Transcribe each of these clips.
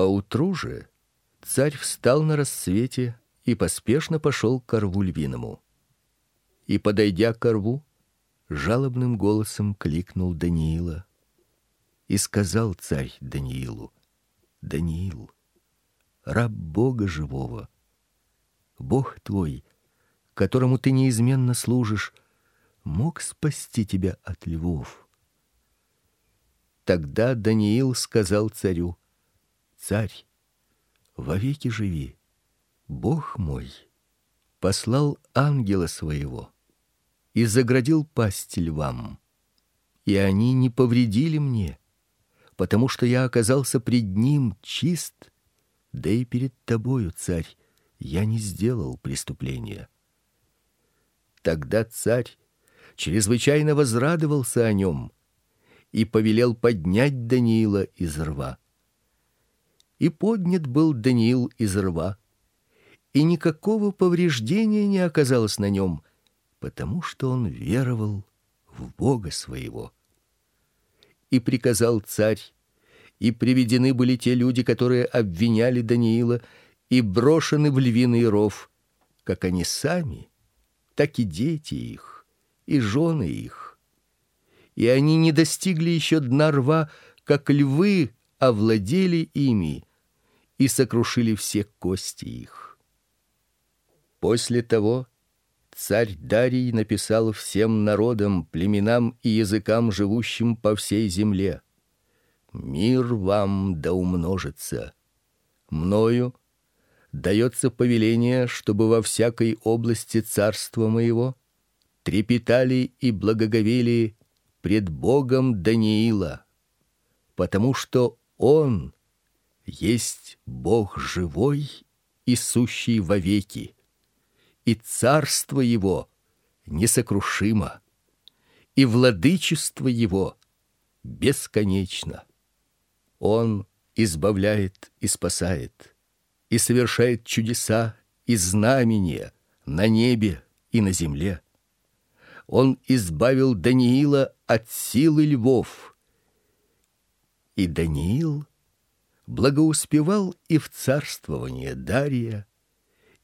Поутру же царь встал на рассвете и поспешно пошел к рву львиному. И подойдя к рву, жалобным голосом кликнул Даниила. И сказал царь Даниилу: Даниил, раб Бога живого, Бог твой, которому ты неизменно служишь, мог спасти тебя от львов. Тогда Даниил сказал царю: Царь, вовеки живи. Бог мой послал ангела своего и заградил пасть львам, и они не повредили мне, потому что я оказался пред ним чист, да и перед тобою, царь, я не сделал преступления. Тогда царь чрезвычайно возрадовался о нем и повелел поднять Даниила из рва. И поднят был Даниил из рва, и никакого повреждения не оказалось на нем, потому что он веровал в Бога своего. И приказал царь, и приведены были те люди, которые обвиняли Даниила, и брошены в львиный ров, как они сами, так и дети их, и жены их. И они не достигли еще дна рва, как львы овладели ими и сокрушили все кости их. После того царь Дарий написал всем народам, племенам и языкам, живущим по всей земле: Мир вам да умножится. Мною дается повеление, чтобы во всякой области царства моего трепетали и благоговели пред Богом Даниила, потому что он есть Бог живой и сущий вовеки, и царство его несокрушимо, и владычество его бесконечно. Он избавляет и спасает и совершает чудеса и знамения на небе и на земле. Он избавил Даниила от силы львов. И Даниил благоуспевал и в царствование Дария,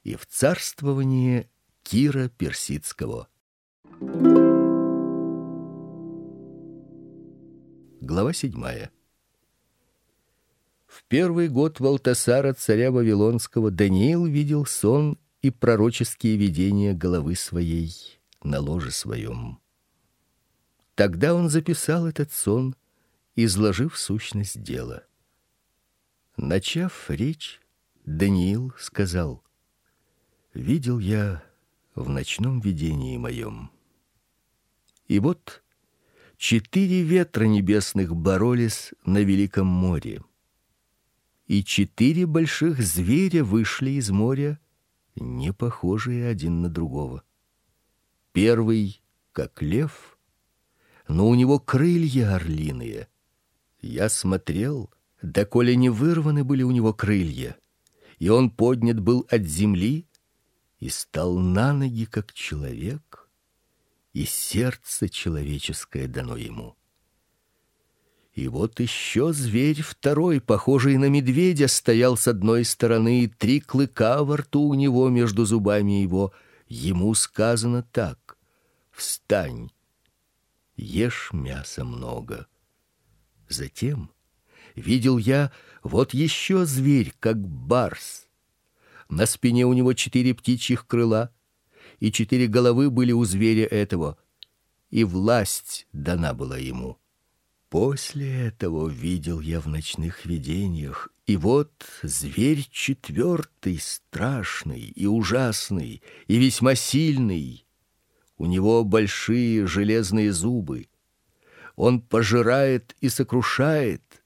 и в царствование Кира персидского. Глава седьмая. В первый год Валтасара царя вавилонского Даниил видел сон и пророческие видения головы своей на ложе своем. Тогда он записал этот сон, изложив сущность дела. Начав речь, Даниил сказал: Видел я в ночном видении моем. И вот четыре ветра небесных боролись на великом море и четыре больших зверя вышли из моря, не похожие один на другого. Первый как лев, но у него крылья орлиные. Я смотрел, доколе не вырваны были у него крылья, и он поднят был от земли и стал на ноги как человек, и сердце человеческое дано ему. И вот еще зверь второй, похожий на медведя, стоял с одной стороны, и три клыка во рту у него между зубами его. Ему сказано так: "Встань, ешь мяса много". Затем видел я вот еще зверь, как барс. На спине у него четыре птичьих крыла, и четыре головы были у зверя этого, и власть дана была ему. После этого видел я в ночных видениях, и вот зверь четвертый, страшный и ужасный, и весьма сильный. У него большие железные зубы. Он пожирает и сокрушает,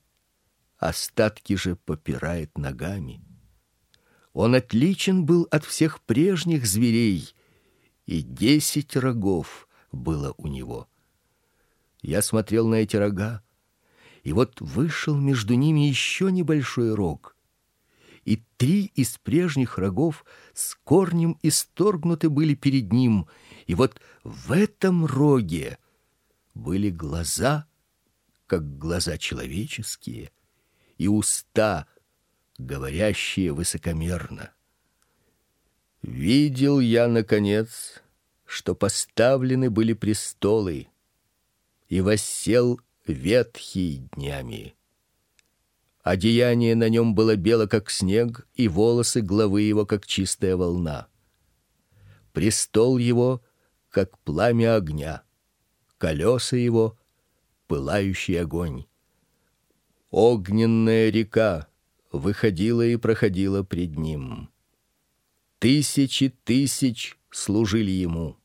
остатки же попирает ногами. Он отличен был от всех прежних зверей, и десять рогов было у него. Я смотрел на эти рога, и вот вышел между ними еще небольшой рог. И три из прежних рогов с корнем исторгнуты были перед ним, и вот в этом роге были глаза, как глаза человеческие, и уста, говорящие высокомерно. Видел я наконец, что поставлены были престолы, и воссел ветхий днями. Одеяние на нем было бело как снег, и волосы главы его как чистая волна. Престол его как пламя огня, колеса его пылающий огонь. Огненная река выходила и проходила пред ним. Тысячи тысяч служили ему,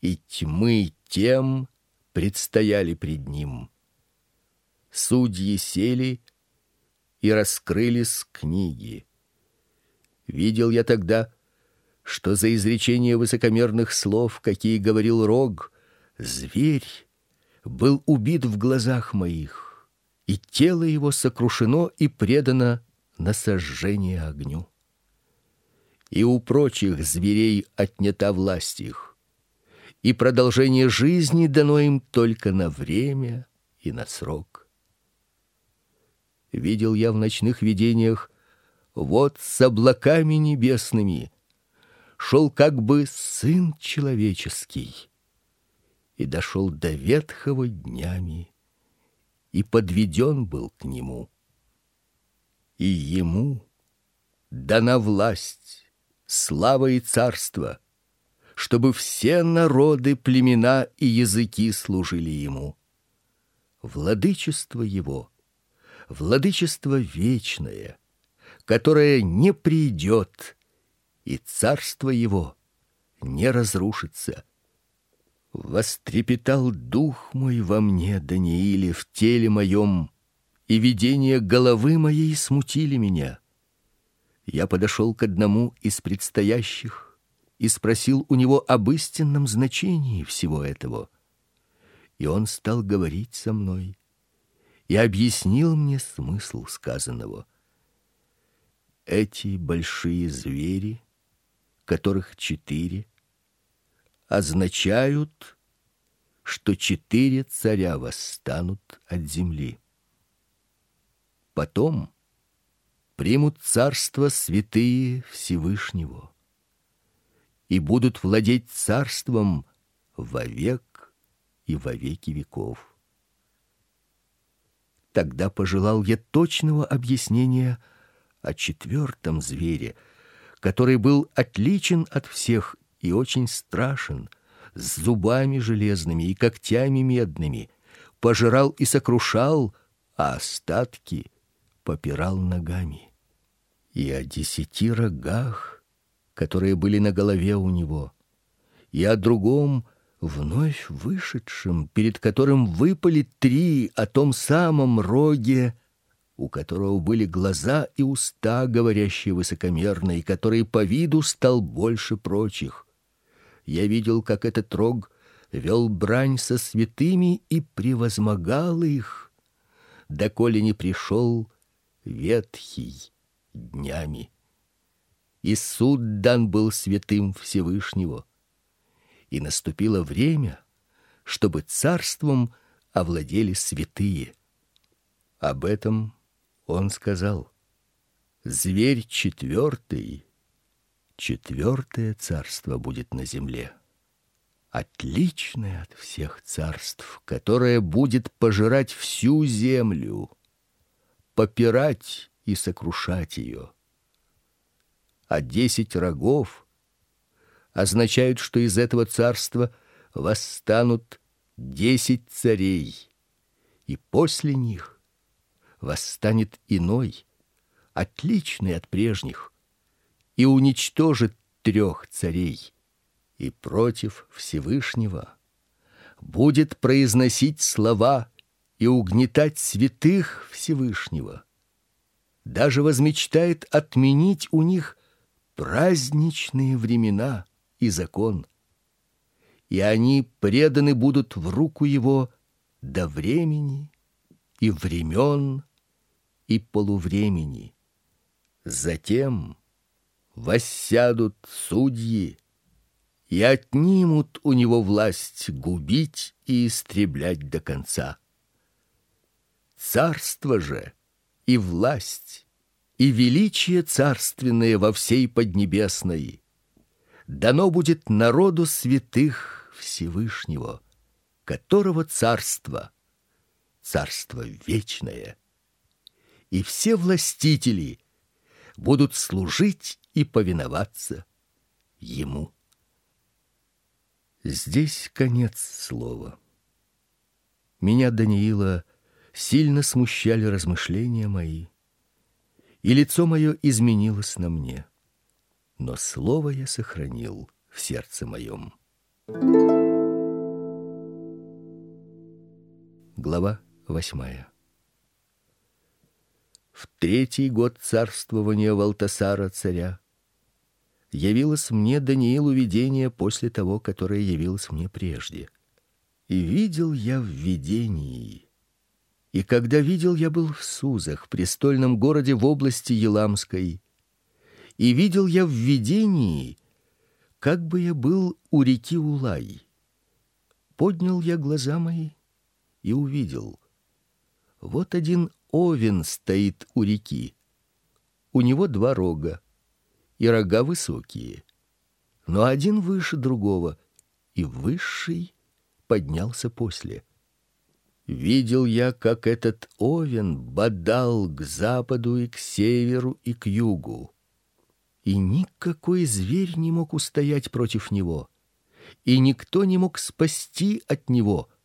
и тьмы тем предстояли пред ним. Судьи сели и раскрылись книги. Видел я тогда, что за изречение высокомерных слов, какие говорил Рог, зверь был убит в глазах моих, и тело его сокрушено и предано на сожжение огню. И у прочих зверей отнята власть их, и продолжение жизни дано им только на время и на срок. Видел я в ночных видениях вот с облаками небесными шел как бы сын человеческий и дошел до ветхого днями и подведен был к нему. И ему дана власть, слава и царство, чтобы все народы, племена и языки служили ему. Владычество его владычество вечное, которое не придет, и царство его не разрушится. Вострепетал дух мой во мне, Данииле, в теле моем, и видения головы моей смутили меня. Я подошел к одному из предстоящих и спросил у него об истинном значении всего этого. И он стал говорить со мной и объяснил мне смысл сказанного. Эти большие звери, которых четыре, означают, что четыре царя восстанут от земли. Потом примут царство святые Всевышнего и будут владеть царством вовек и во веки веков. Тогда пожелал я точного объяснения о четвертом звере, который был отличен от всех и очень страшен, с зубами железными и когтями медными, пожирал и сокрушал, а остатки попирал ногами. И о десяти рогах, которые были на голове у него, и о другом вновь вышедшем, перед которым выпали три о том самом роге, у которого были глаза и уста, говорящие высокомерно, и который по виду стал больше прочих. Я видел, как этот рог вел брань со святыми и превозмогал их, доколе не пришел ветхий днями. И суд дан был святым Всевышнего. И наступило время, чтобы царством овладели святые. Об этом он сказал: Зверь четвертый четвертое царство будет на земле, отличное от всех царств, которое будет пожирать всю землю, попирать и сокрушать ее. А десять рогов означают, что из этого царства восстанут десять царей, и после них восстанет иной, отличный от прежних и уничтожит трех царей, и против Всевышнего будет произносить слова и угнетать святых Всевышнего. Даже возмечтает отменить у них праздничные времена и закон. И они преданы будут в руку его до времени и времен и полувремени. Затем воссядут судьи и отнимут у него власть губить и истреблять до конца. Царство же и власть и величие царственное во всей поднебесной дано будет народу святых Всевышнего, которого царство царство вечное. И все властители будут служить и повиноваться ему. Здесь конец слова. Меня Даниила сильно смущали размышления мои, и лицо мое изменилось на мне. Но слово я сохранил в сердце моем. Глава восьмая. В третий год царствования Валтасара царя явилось мне Даниилу видение после того, которое явилось мне прежде. И видел я в видении. И когда видел я был в Сузах, престольном городе в области Еламской, и видел я в видении, как бы я был у реки Улай. Поднял я глаза мои и увидел. Вот один овен стоит у реки. У него два рога, и рога высокие. Но один выше другого, и высший поднялся после. Видел я, как этот овен бодал к западу и к северу и к югу. И никакой зверь не мог устоять против него, и никто не мог спасти от него —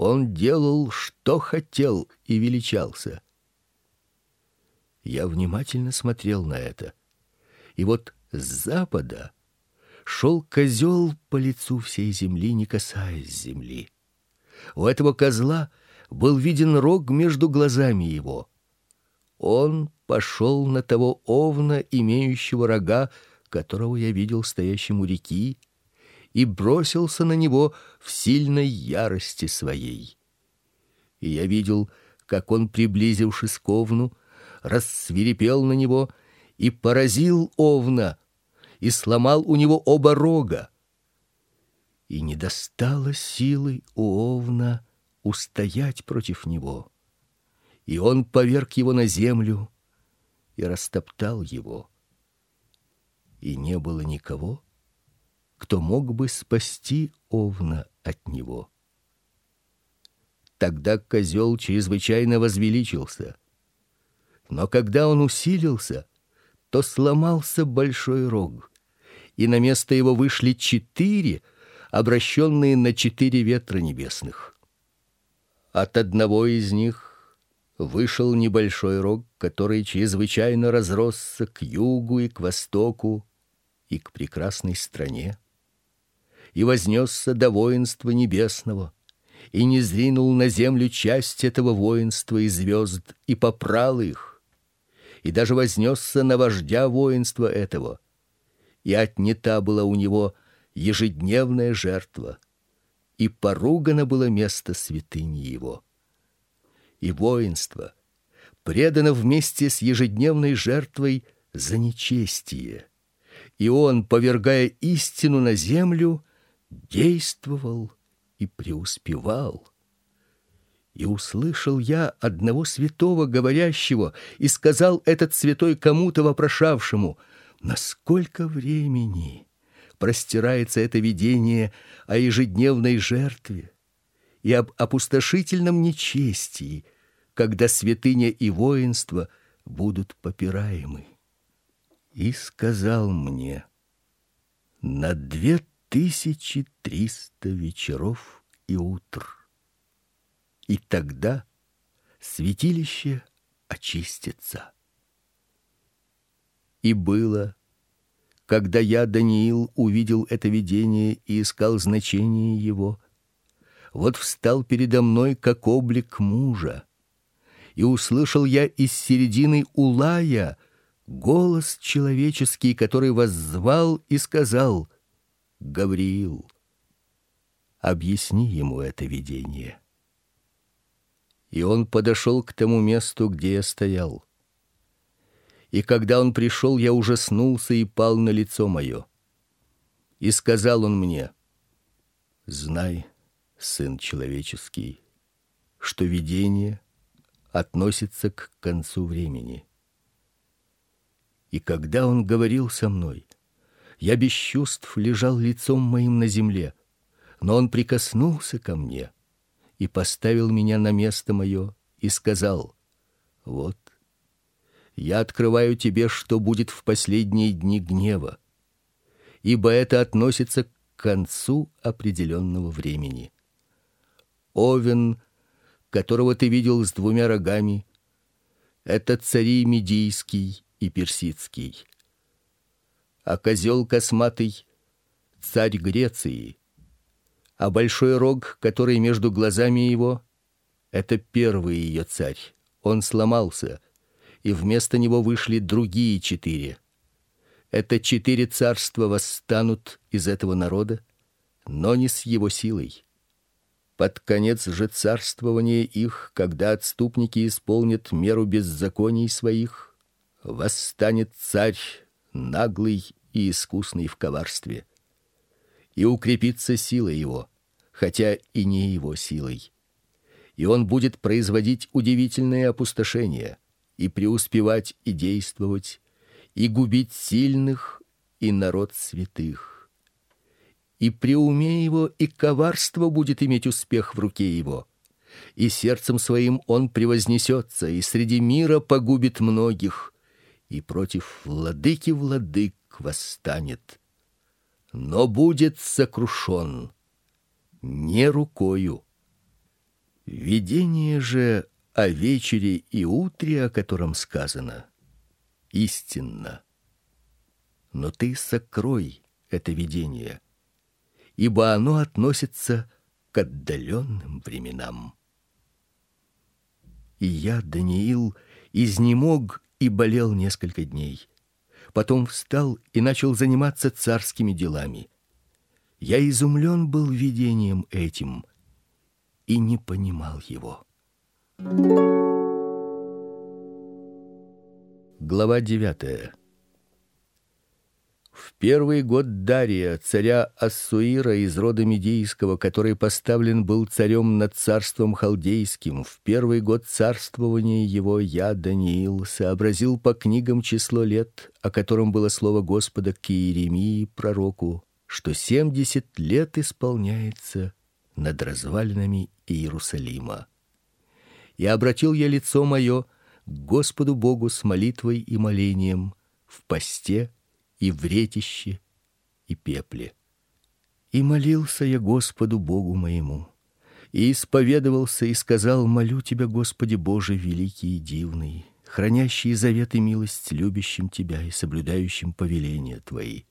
он делал, что хотел, и величался. Я внимательно смотрел на это. И вот с запада шел козел по лицу всей земли, не касаясь земли. У этого козла был виден рог между глазами его. Он пошел на того овна, имеющего рога, которого я видел стоящим у реки, и бросился на него в сильной ярости своей. И я видел, как он, приблизившись к овну, рассвирепел на него и поразил овна, и сломал у него оба рога. И не достало силы у овна устоять против него. И он поверг его на землю и растоптал его. И не было никого, кто мог бы спасти овна от него. Тогда козел чрезвычайно возвеличился. Но когда он усилился, то сломался большой рог, и на место его вышли четыре, обращенные на четыре ветра небесных. От одного из них вышел небольшой рог, который чрезвычайно разросся к югу и к востоку и к прекрасной стране и вознесся до воинства небесного, и не зринул на землю часть этого воинства и звезд, и попрал их, и даже вознесся на вождя воинства этого, и отнята была у него ежедневная жертва, и поругано было место святыни его. И воинство предано вместе с ежедневной жертвой за нечестие. И он, повергая истину на землю, действовал и преуспевал. И услышал я одного святого говорящего, и сказал этот святой кому-то вопрошавшему: "Насколько времени простирается это видение о ежедневной жертве и об опустошительном нечестии, когда святыня и воинство будут попираемы?" И сказал мне: "На две тысячи триста вечеров и утр. И тогда святилище очистится. И было, когда я, Даниил, увидел это видение и искал значение его, вот встал передо мной как облик мужа, и услышал я из середины улая голос человеческий, который воззвал и сказал: Гавриил, объясни ему это видение. И он подошел к тому месту, где я стоял. И когда он пришел, я ужаснулся и пал на лицо мое. И сказал он мне: Знай, сын человеческий, что видение относится к концу времени. И когда он говорил со мной, я без чувств лежал лицом моим на земле, но он прикоснулся ко мне и поставил меня на место мое и сказал: Вот я открываю тебе, что будет в последние дни гнева, ибо это относится к концу определенного времени. Овен, которого ты видел с двумя рогами, это цари медийский и персидский а козел косматый царь Греции, а большой рог, который между глазами его, это первый ее царь. Он сломался, и вместо него вышли другие четыре. Это четыре царства восстанут из этого народа, но не с его силой. Под конец же царствования их, когда отступники исполнят меру беззаконий своих, восстанет царь наглый и искусный в коварстве. И укрепится сила его, хотя и не его силой. И он будет производить удивительные опустошения и преуспевать и действовать, и губить сильных и народ святых. И при уме его и коварство будет иметь успех в руке его. И сердцем своим он превознесется и среди мира погубит многих и против владыки владык восстанет, но будет сокрушен не рукою. Видение же о вечере и утре, о котором сказано, истинно. Но ты сокрой это видение, ибо оно относится к отдаленным временам. И я, Даниил, изнемог и болел несколько дней. Потом встал и начал заниматься царскими делами. Я изумлен был видением этим и не понимал его. Глава девятая. В первый год Дария, царя Ассуира из рода Медийского, который поставлен был царем над царством халдейским, в первый год царствования его я Даниил сообразил по книгам число лет, о котором было слово Господа к Иеремии пророку, что семьдесят лет исполняется над развалинами Иерусалима. И обратил я лицо мое к Господу Богу с молитвой и молением в посте и в и пепле. И молился я Господу Богу моему, и исповедовался и сказал: молю тебя, Господи Боже великий и дивный, хранящий завет и милость любящим тебя и соблюдающим повеления твои.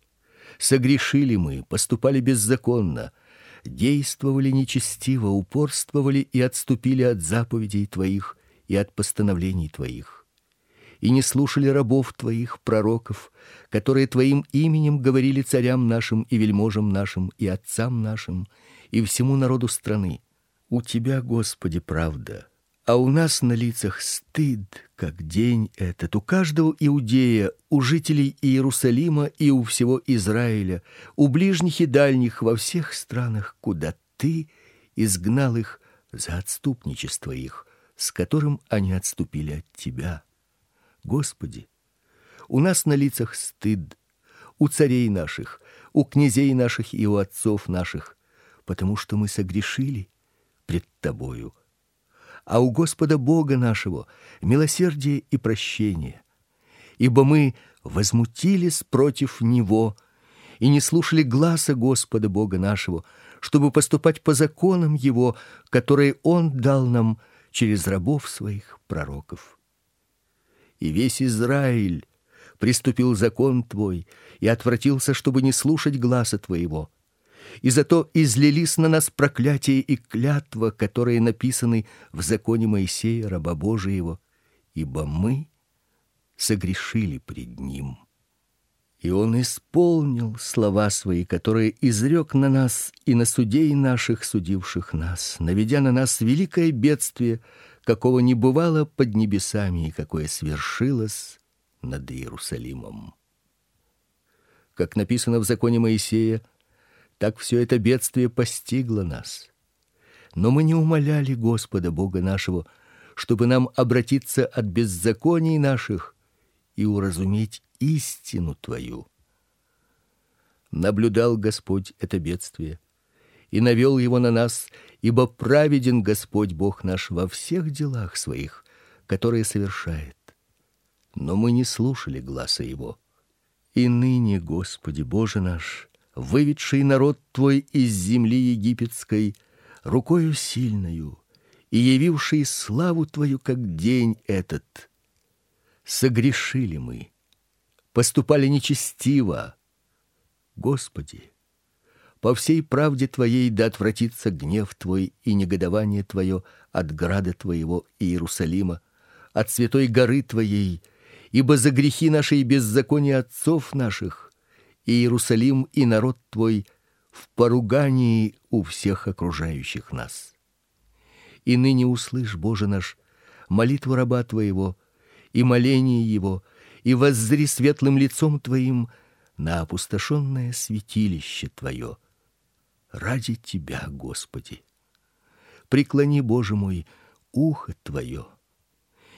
Согрешили мы, поступали беззаконно, действовали нечестиво, упорствовали и отступили от заповедей твоих и от постановлений твоих и не слушали рабов твоих пророков, которые твоим именем говорили царям нашим и вельможам нашим и отцам нашим и всему народу страны. У тебя, Господи, правда, а у нас на лицах стыд, как день этот у каждого иудея, у жителей Иерусалима и у всего Израиля, у ближних и дальних во всех странах, куда ты изгнал их за отступничество их, с которым они отступили от тебя. Господи, у нас на лицах стыд, у царей наших, у князей наших и у отцов наших, потому что мы согрешили пред тобою. А у Господа Бога нашего милосердие и прощение, ибо мы возмутились против него и не слушали гласа Господа Бога нашего, чтобы поступать по законам его, которые он дал нам через рабов своих пророков и весь Израиль приступил закон твой и отвратился, чтобы не слушать гласа твоего. И зато излились на нас проклятие и клятва, которые написаны в законе Моисея раба Божиего, ибо мы согрешили пред ним. И он исполнил слова свои, которые изрек на нас и на судей наших, судивших нас, наведя на нас великое бедствие, какого не бывало под небесами и какое свершилось над Иерусалимом. Как написано в законе Моисея, так все это бедствие постигло нас. Но мы не умоляли Господа Бога нашего, чтобы нам обратиться от беззаконий наших и уразуметь истину твою. Наблюдал Господь это бедствие и навел его на нас, ибо праведен Господь Бог наш во всех делах своих, которые совершает. Но мы не слушали гласа его. И ныне, Господи Боже наш, выведший народ твой из земли египетской рукою сильною и явивший славу твою как день этот, согрешили мы, поступали нечестиво. Господи, по всей правде твоей да отвратится гнев твой и негодование твое от града твоего Иерусалима, от святой горы твоей, ибо за грехи наши и беззакония отцов наших Иерусалим и народ твой в поругании у всех окружающих нас. И ныне услышь, Боже наш, молитву раба твоего и моление его, и воззри светлым лицом твоим на опустошенное святилище твое ради тебя, Господи. Преклони, Боже мой, ухо твое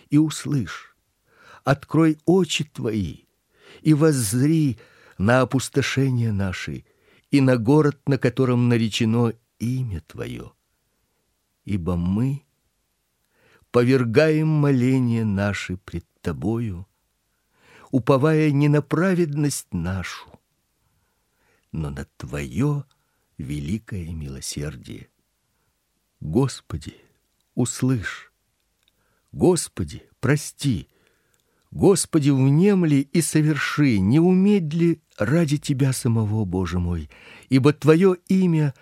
и услышь. Открой очи твои и воззри на опустошение наши и на город, на котором наречено имя твое. Ибо мы повергаем моления наши пред тобою, уповая не на праведность нашу, но на твое великое милосердие. Господи, услышь. Господи, прости. Господи, внемли и соверши, не умедли ради Тебя самого, Боже мой, ибо Твое имя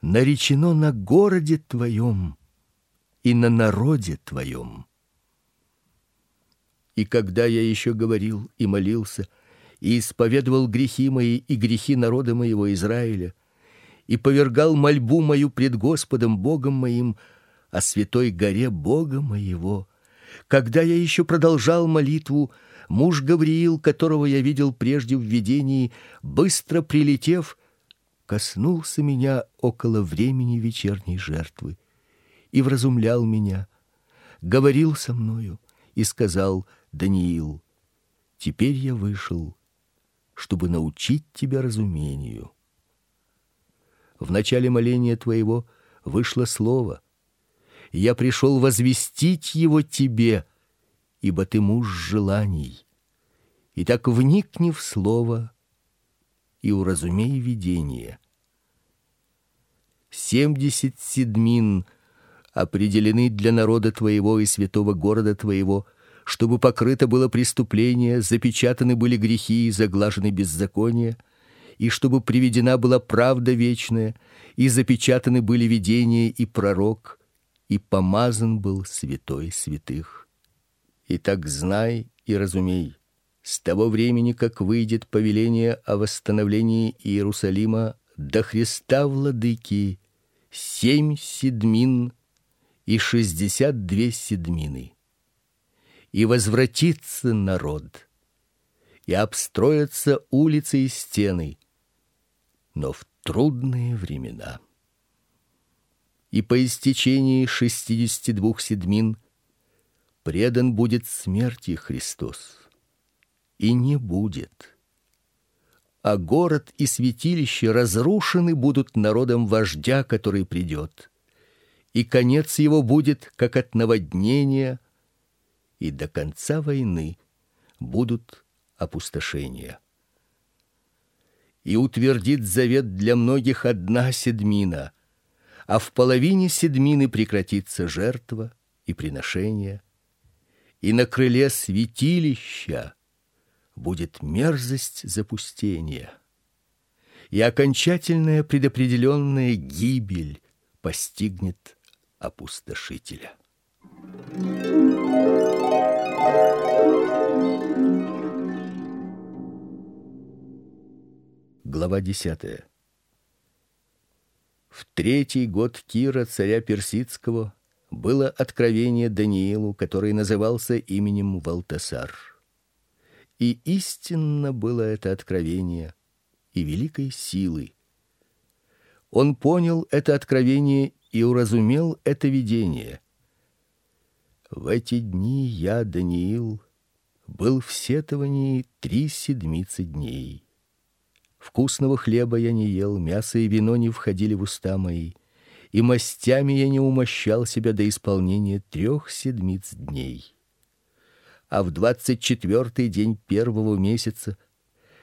наречено на городе Твоем и на народе Твоем. И когда я еще говорил и молился, и исповедовал грехи мои и грехи народа моего Израиля, и повергал мольбу мою пред Господом Богом моим о святой горе Бога моего. Когда я еще продолжал молитву, муж Гавриил, которого я видел прежде в видении, быстро прилетев, коснулся меня около времени вечерней жертвы и вразумлял меня, говорил со мною и сказал: Даниил, теперь я вышел, чтобы научить тебя разумению. В начале моления твоего вышло слово. Я пришел возвестить его тебе, ибо ты муж желаний. И так вникни в слово и уразумей видение. Семьдесят седмин определены для народа твоего и святого города твоего, чтобы покрыто было преступление, запечатаны были грехи и заглажены беззакония и чтобы приведена была правда вечная, и запечатаны были видения и пророк, и помазан был святой святых. И так знай и разумей, с того времени, как выйдет повеление о восстановлении Иерусалима до Христа владыки, семь седмин и шестьдесят две седмины. И возвратится народ, и обстроятся улицы и стены, но в трудные времена. И по истечении шестидесяти двух седмин предан будет смерти Христос. И не будет. А город и святилище разрушены будут народом вождя, который придет. И конец его будет как от наводнения, и до конца войны будут опустошения и утвердит завет для многих одна седмина, а в половине седмины прекратится жертва и приношение, и на крыле святилища будет мерзость запустения, и окончательная предопределенная гибель постигнет опустошителя. Глава 10. В третий год Кира царя персидского было откровение Даниилу, который назывался именем Валтасар. И истинно было это откровение и великой силы. Он понял это откровение и уразумел это видение. В эти дни я, Даниил, был в сетовании три седмицы дней. Вкусного хлеба я не ел, мясо и вино не входили в уста мои, и мастями я не умощал себя до исполнения трех седмиц дней. А в двадцать четвертый день первого месяца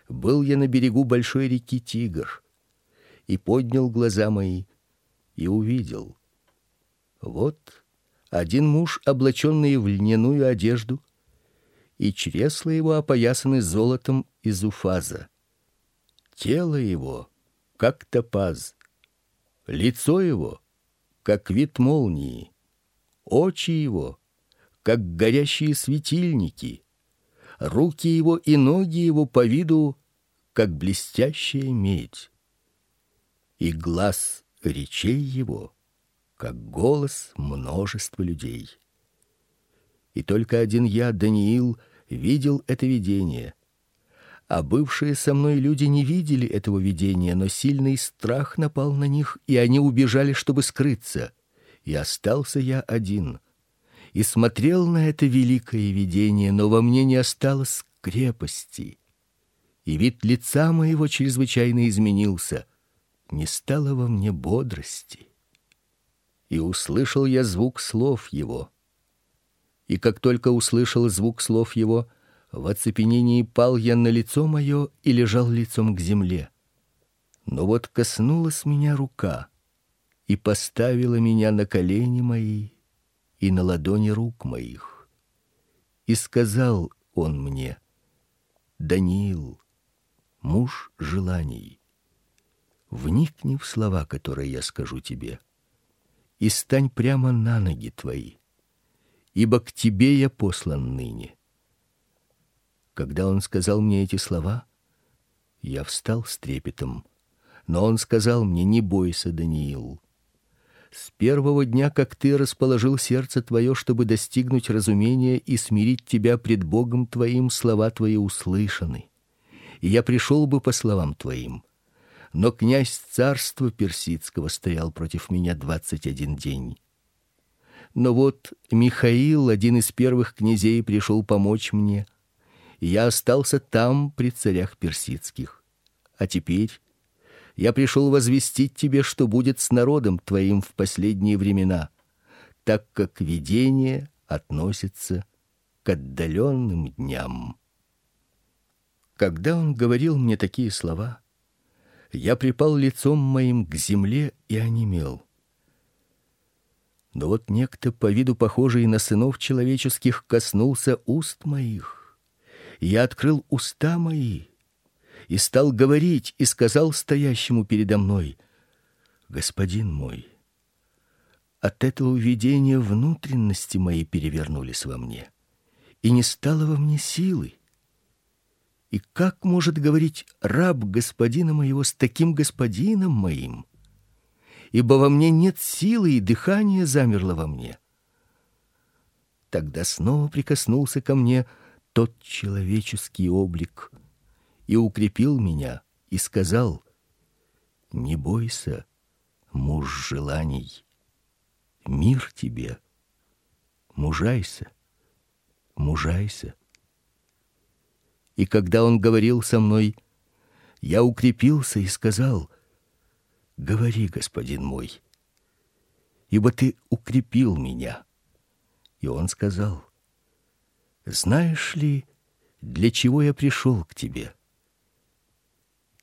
был я на берегу большой реки Тигр и поднял глаза мои и увидел. Вот один муж, облаченный в льняную одежду, и чресла его опоясаны золотом из уфаза. Тело его как топаз, лицо его как вид молнии, очи его как горящие светильники, руки его и ноги его по виду как блестящая медь, и глаз речей его как голос множества людей. И только один я, Даниил, видел это видение. А бывшие со мной люди не видели этого видения, но сильный страх напал на них, и они убежали, чтобы скрыться. И остался я один. И смотрел на это великое видение, но во мне не осталось крепости. И вид лица моего чрезвычайно изменился. Не стало во мне бодрости. И услышал я звук слов его. И как только услышал звук слов его, в оцепенении пал я на лицо мое и лежал лицом к земле. Но вот коснулась меня рука и поставила меня на колени мои и на ладони рук моих. И сказал он мне: Даниил, муж желаний, вникни в слова, которые я скажу тебе, и стань прямо на ноги твои, ибо к тебе я послан ныне. Когда он сказал мне эти слова, я встал с трепетом. Но он сказал мне: "Не бойся, Даниил. С первого дня, как ты расположил сердце твое, чтобы достигнуть разумения и смирить тебя пред Богом твоим, слова твои услышаны. И я пришел бы по словам твоим. Но князь царства персидского стоял против меня двадцать один день. Но вот Михаил, один из первых князей, пришел помочь мне я остался там при царях персидских. А теперь я пришел возвестить тебе, что будет с народом твоим в последние времена, так как видение относится к отдаленным дням. Когда он говорил мне такие слова, я припал лицом моим к земле и онемел. Но вот некто по виду похожий на сынов человеческих коснулся уст моих я открыл уста мои и стал говорить и сказал стоящему передо мной: "Господин мой, от этого видения внутренности мои перевернулись во мне, и не стало во мне силы. И как может говорить раб господина моего с таким господином моим? Ибо во мне нет силы, и дыхание замерло во мне. Тогда снова прикоснулся ко мне тот человеческий облик и укрепил меня и сказал: "Не бойся, муж желаний. Мир тебе. Мужайся. Мужайся". И когда он говорил со мной, я укрепился и сказал: "Говори, господин мой, ибо ты укрепил меня". И он сказал: знаешь ли, для чего я пришел к тебе?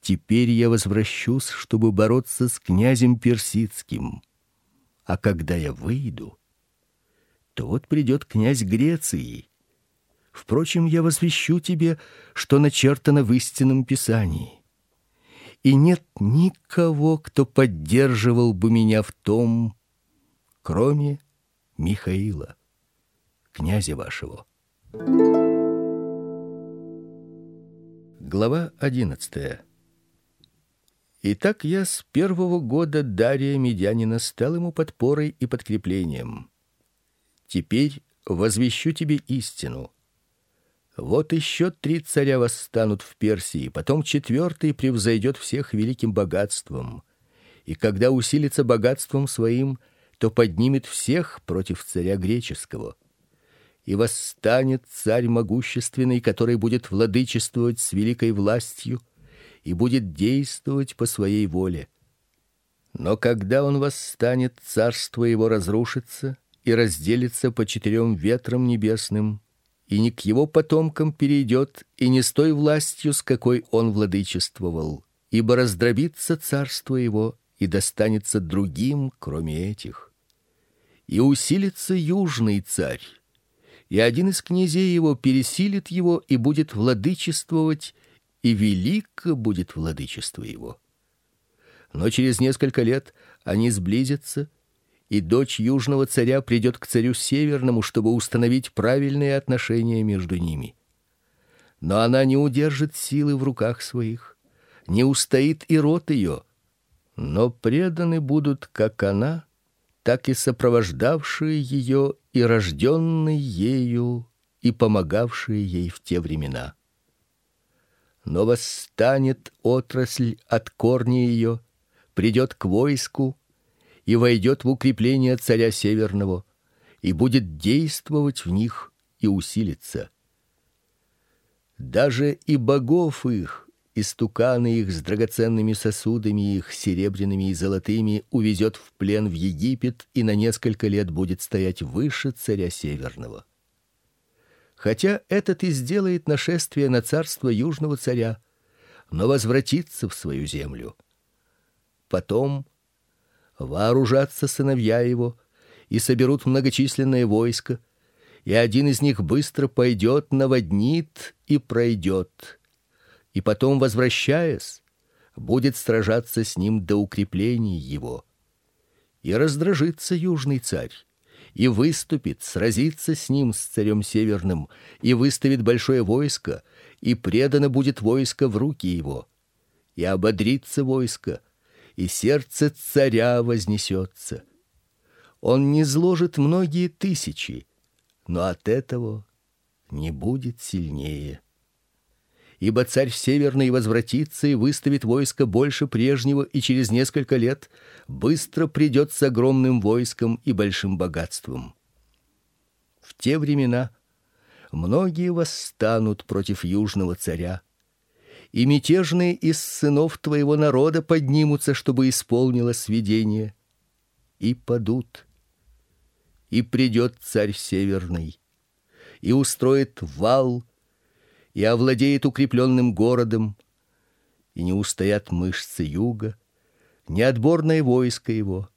Теперь я возвращусь, чтобы бороться с князем персидским. А когда я выйду, то вот придет князь Греции. Впрочем, я возвещу тебе, что начертано в истинном писании. И нет никого, кто поддерживал бы меня в том, кроме Михаила, князя вашего. Глава одиннадцатая. Итак, я с первого года Дария Медянина стал ему подпорой и подкреплением. Теперь возвещу тебе истину. Вот еще три царя восстанут в Персии, потом четвертый превзойдет всех великим богатством. И когда усилится богатством своим, то поднимет всех против царя греческого и восстанет царь могущественный, который будет владычествовать с великой властью и будет действовать по своей воле. Но когда он восстанет, царство его разрушится и разделится по четырем ветрам небесным, и не к его потомкам перейдет, и не с той властью, с какой он владычествовал, ибо раздробится царство его и достанется другим, кроме этих. И усилится южный царь, и один из князей его пересилит его и будет владычествовать, и велико будет владычество его. Но через несколько лет они сблизятся, и дочь южного царя придет к царю северному, чтобы установить правильные отношения между ними. Но она не удержит силы в руках своих, не устоит и рот ее, но преданы будут как она, так и сопровождавшие ее и рожденные ею и помогавшие ей в те времена. Но восстанет отрасль от корня ее, придет к войску и войдет в укрепление царя северного и будет действовать в них и усилиться. Даже и богов их истуканы их с драгоценными сосудами их серебряными и золотыми увезет в плен в Египет и на несколько лет будет стоять выше царя северного. Хотя этот и сделает нашествие на царство южного царя, но возвратится в свою землю. Потом вооружатся сыновья его и соберут многочисленное войско, и один из них быстро пойдет, наводнит и пройдет и потом, возвращаясь, будет сражаться с ним до укрепления его. И раздражится южный царь, и выступит, сразится с ним с царем северным, и выставит большое войско, и предано будет войско в руки его. И ободрится войско, и сердце царя вознесется. Он не зложит многие тысячи, но от этого не будет сильнее ибо царь северный возвратится и выставит войско больше прежнего, и через несколько лет быстро придет с огромным войском и большим богатством. В те времена многие восстанут против южного царя, и мятежные из сынов твоего народа поднимутся, чтобы исполнилось видение, и падут. И придет царь северный и устроит вал и овладеет укрепленным городом, и не устоят мышцы юга, ни отборное войско его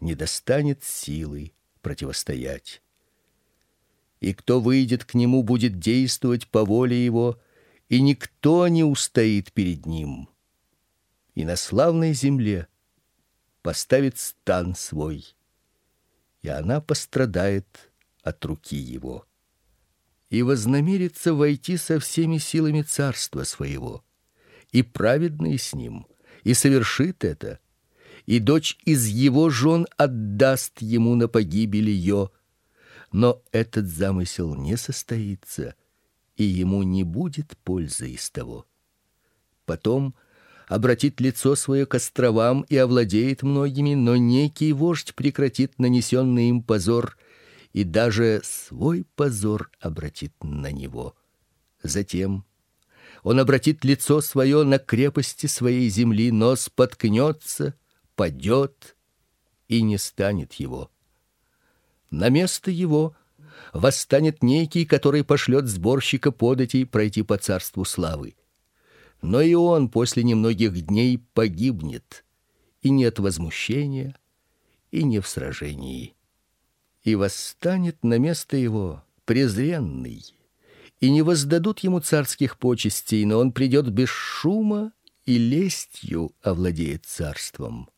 не достанет силы противостоять. И кто выйдет к нему, будет действовать по воле его, и никто не устоит перед ним. И на славной земле поставит стан свой, и она пострадает от руки его и вознамерится войти со всеми силами царства своего, и праведный с ним, и совершит это, и дочь из его жен отдаст ему на погибель ее. Но этот замысел не состоится, и ему не будет пользы из того. Потом обратит лицо свое к островам и овладеет многими, но некий вождь прекратит нанесенный им позор и даже свой позор обратит на него. Затем он обратит лицо свое на крепости своей земли, но споткнется, падет и не станет его. На место его восстанет некий, который пошлет сборщика податей пройти по царству славы. Но и он после немногих дней погибнет, и нет возмущения, и не в сражении и восстанет на место его презренный, и не воздадут ему царских почестей, но он придет без шума и лестью овладеет царством.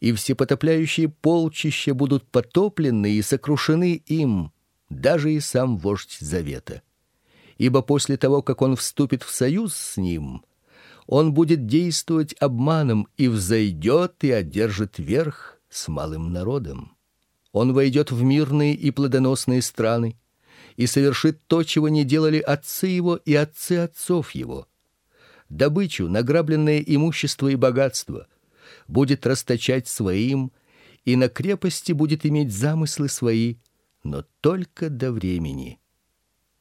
И все потопляющие полчища будут потоплены и сокрушены им, даже и сам вождь завета. Ибо после того, как он вступит в союз с ним, он будет действовать обманом и взойдет и одержит верх с малым народом. Он войдет в мирные и плодоносные страны и совершит то, чего не делали отцы его и отцы отцов его. Добычу, награбленное имущество и богатство будет расточать своим, и на крепости будет иметь замыслы свои, но только до времени.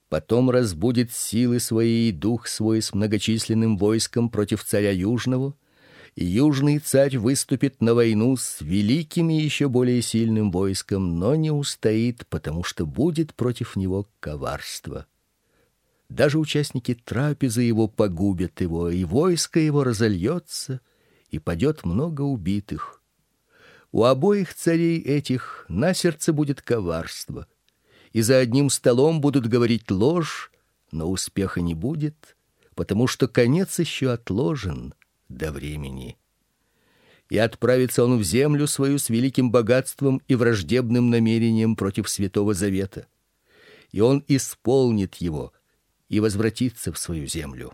Потом разбудит силы свои и дух свой с многочисленным войском против царя южного, южный царь выступит на войну с великим и еще более сильным войском, но не устоит, потому что будет против него коварство. Даже участники трапезы его погубят его, и войско его разольется, и падет много убитых. У обоих царей этих на сердце будет коварство — и за одним столом будут говорить ложь, но успеха не будет, потому что конец еще отложен до времени. И отправится он в землю свою с великим богатством и враждебным намерением против святого завета. И он исполнит его и возвратится в свою землю.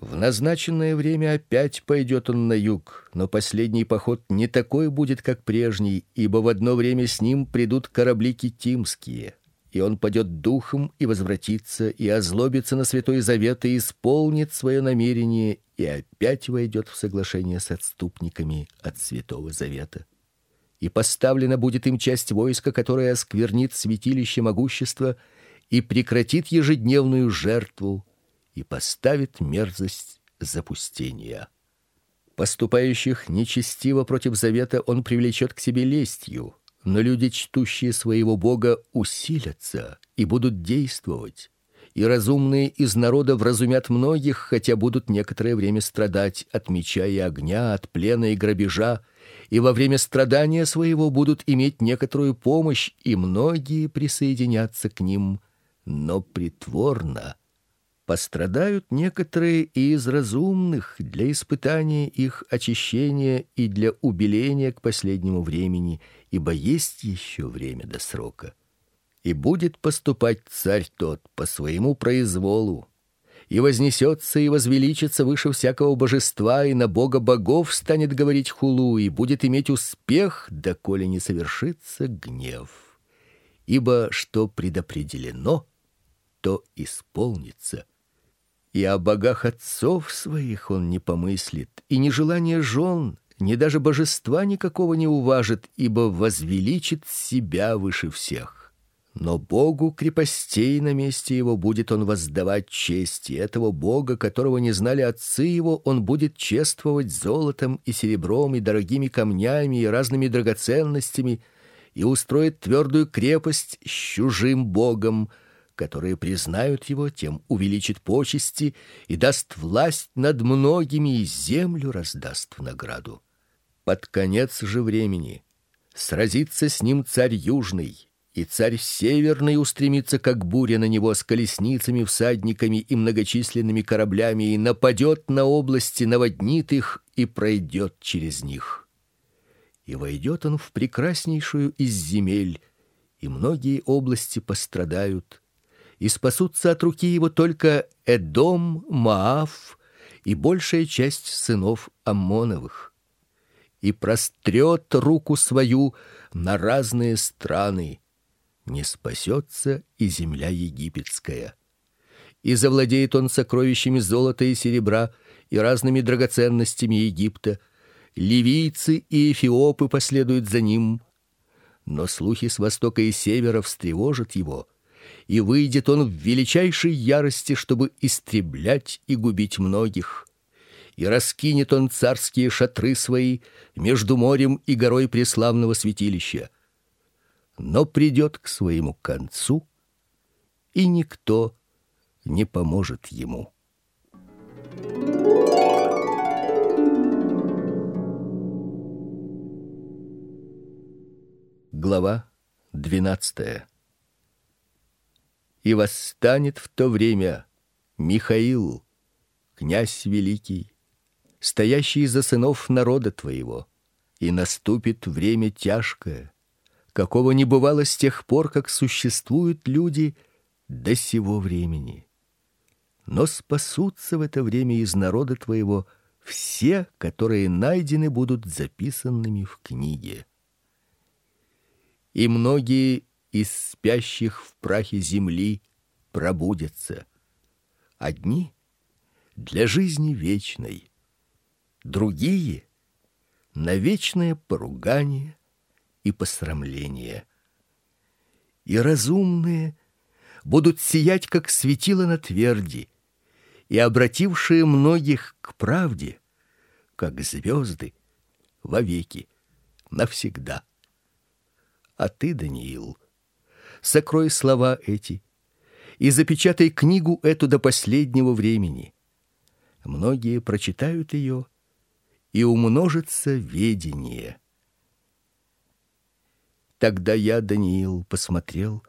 В назначенное время опять пойдет он на юг, но последний поход не такой будет, как прежний, ибо в одно время с ним придут корабли китимские и он падет духом и возвратится и озлобится на святой завет и исполнит свое намерение и опять войдет в соглашение с отступниками от святого завета. И поставлена будет им часть войска, которая осквернит святилище могущества и прекратит ежедневную жертву и поставит мерзость запустения. Поступающих нечестиво против завета он привлечет к себе лестью, но люди, чтущие своего Бога, усилятся и будут действовать. И разумные из народа вразумят многих, хотя будут некоторое время страдать от меча и огня, от плена и грабежа, и во время страдания своего будут иметь некоторую помощь, и многие присоединятся к ним, но притворно пострадают некоторые из разумных для испытания их очищения и для убеления к последнему времени, ибо есть еще время до срока. И будет поступать царь тот по своему произволу, и вознесется и возвеличится выше всякого божества, и на бога богов станет говорить хулу, и будет иметь успех, доколе не совершится гнев. Ибо что предопределено, то исполнится и о богах отцов своих он не помыслит, и ни желания жен, ни даже божества никакого не уважит, ибо возвеличит себя выше всех. Но Богу крепостей на месте его будет он воздавать честь, и этого Бога, которого не знали отцы его, он будет чествовать золотом и серебром и дорогими камнями и разными драгоценностями, и устроит твердую крепость с чужим Богом, которые признают его, тем увеличит почести и даст власть над многими и землю раздаст в награду. Под конец же времени сразится с ним царь южный, и царь северный устремится как буря на него с колесницами, всадниками и многочисленными кораблями и нападет на области, наводнит их и пройдет через них. И войдет он в прекраснейшую из земель, и многие области пострадают и спасутся от руки его только Эдом, Маав и большая часть сынов Аммоновых. И прострет руку свою на разные страны, не спасется и земля египетская. И завладеет он сокровищами золота и серебра и разными драгоценностями Египта. Ливийцы и эфиопы последуют за ним. Но слухи с востока и севера встревожат его и выйдет он в величайшей ярости, чтобы истреблять и губить многих. И раскинет он царские шатры свои между морем и горой преславного святилища. Но придет к своему концу, и никто не поможет ему. Глава двенадцатая и восстанет в то время Михаил, князь великий, стоящий за сынов народа твоего, и наступит время тяжкое, какого не бывало с тех пор, как существуют люди до сего времени. Но спасутся в это время из народа твоего все, которые найдены будут записанными в книге. И многие из спящих в прахе земли пробудятся. Одни для жизни вечной, другие на вечное поругание и посрамление. и разумные будут сиять, как светило на тверди, и обратившие многих к правде, как звезды, вовеки, навсегда. А ты, Даниил, сокрой слова эти и запечатай книгу эту до последнего времени. Многие прочитают ее, и умножится ведение. Тогда я, Даниил, посмотрел,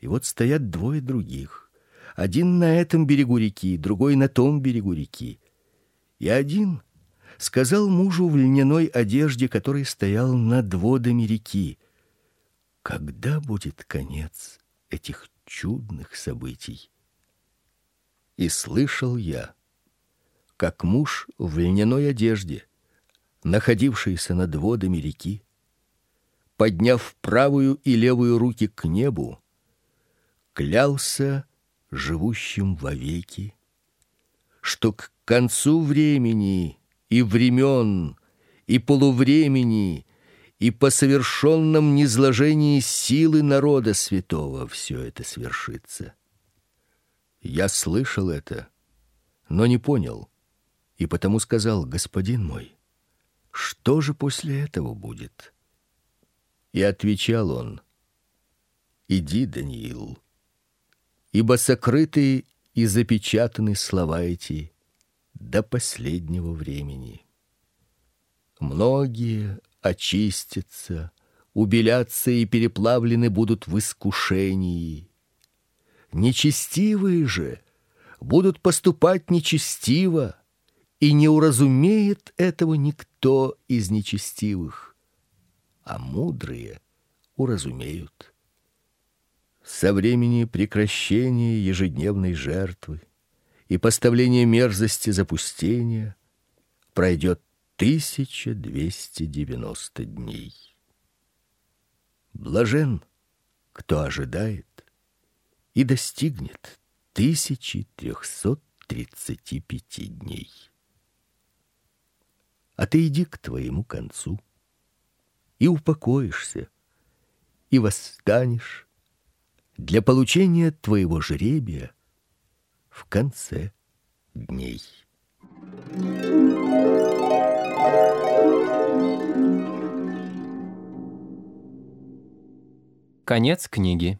и вот стоят двое других. Один на этом берегу реки, другой на том берегу реки. И один сказал мужу в льняной одежде, который стоял над водами реки: "Когда будет конец этих чудных событий?" И слышал я, как муж в льняной одежде, находившийся над водами реки, подняв правую и левую руки к небу, клялся живущим вовеки, что к концу времени и времен и полувремени и по совершенном низложении силы народа святого все это свершится. Я слышал это, но не понял, и потому сказал: "Господин мой, что же после этого будет?" И отвечал он: "Иди, Даниил, ибо сокрыты и запечатаны слова эти до последнего времени. Многие очистятся, убелятся и переплавлены будут в искушении. Нечестивые же будут поступать нечестиво, и не уразумеет этого никто из нечестивых, а мудрые уразумеют со времени прекращения ежедневной жертвы и поставления мерзости запустения пройдет 1290 дней. Блажен, кто ожидает и достигнет 1335 дней. А ты иди к твоему концу и упокоишься, и восстанешь для получения твоего жребия в конце дней. Конец книги.